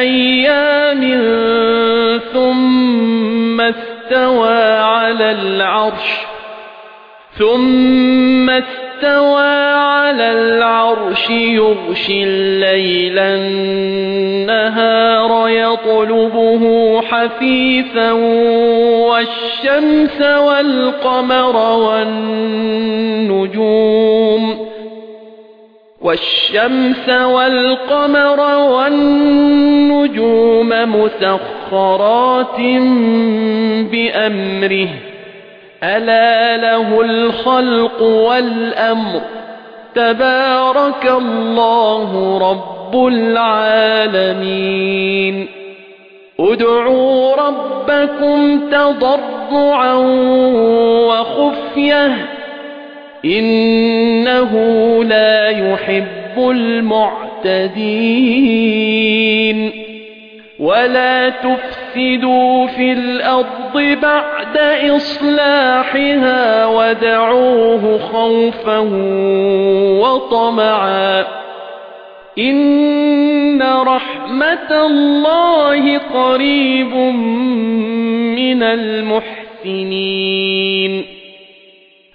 أَيَّامٍ ثُمَّ اسْتَوَى عَلَى الْعَرْشِ ثُمَّ اسْتَوَى عَلَى الْعَرْشِ يُغْشِي اللَّيْلَ النَّهَارَ يَطْلُبُهُ حَثِيثًا وَالشَّمْسَ وَالْقَمَرَ وَالنُّجُومَ. وَالشَّمْسَ وَالْقَمَرَ وَالنُّجُومَ مُسَخَّرَاتٍ بِأَمْرِهِ. أَلَا لَهُ الْخَلْقُ وَالْأَمْرُ. تَبَارَكَ اللَّهُ رَبُّ الْعَالَمِينَ. ادْعُوا رَبَّكُمْ تَضَرُّعًا وَخُفْيَةً. إِنَّهُ لَا يُحِبُّ الْمُعْتَدِينَ. وَلَا تُفْسِدُوا فِي الْأَرْضِ بَعْدَ إِصْلَاحِهَا وَادْعُوهُ خَوْفًا وَطَمَعًا. إِنَّ رَحْمَتَ اللَّهِ قَرِيبٌ مِنَ الْمُحْسِنِينَ.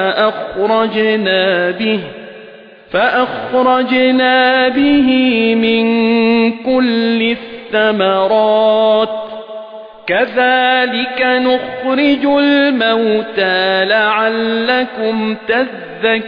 فَأَخْرَجْنَا بِهِ فَأَخْرَجْنَا بِهِ مِن كُلِّ الثَّمَرَاتِ كَذَلِكَ نُخْرِجُ الْمَوْتَى لَعَلَّكُمْ تَذَكَّرُونَ